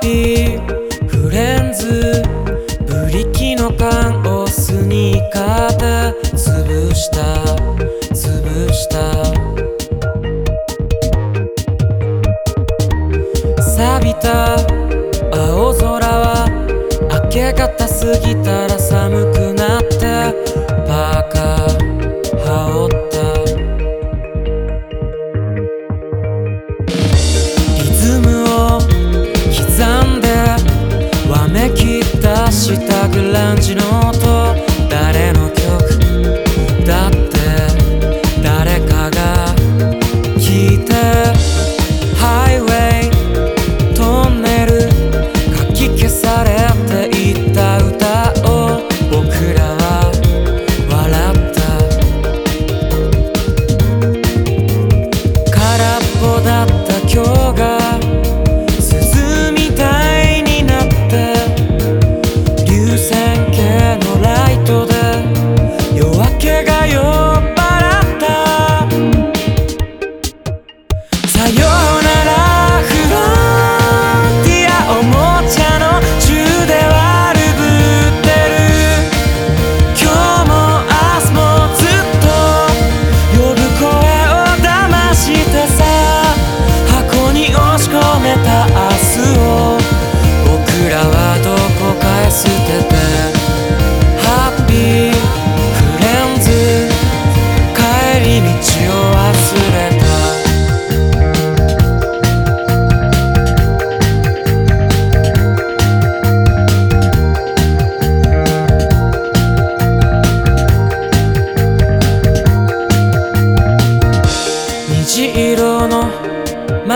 ピーフレンズブリキの缶をスニーカーで潰した。潰した。錆びた青空は明け方過ぎたら寒くわめき出したグランジの音。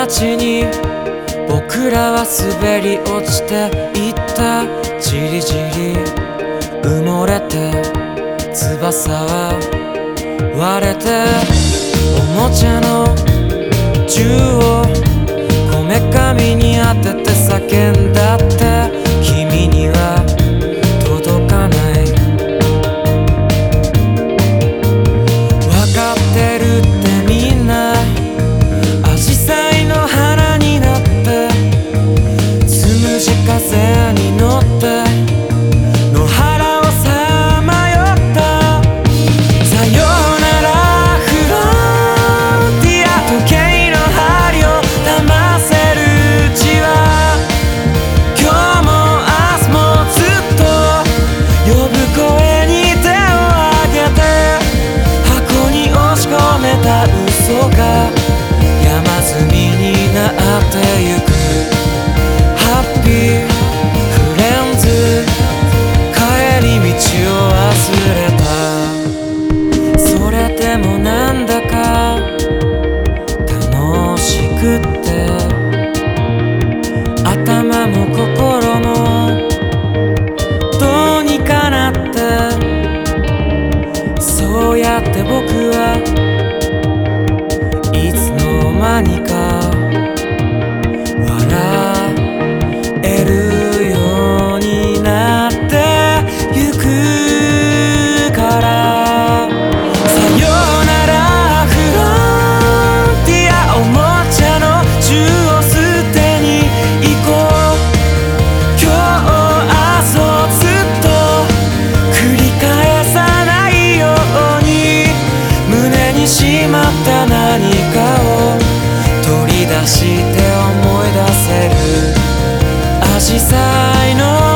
街に僕らは滑り落ちていったじりじり。埋もれて翼は割れておもちゃの銃を風に乗ってでもなんだか楽しくって頭も心もどうにかなってそうやって僕はいつの間にかった何かを取り出して思い出せる。紫陽花の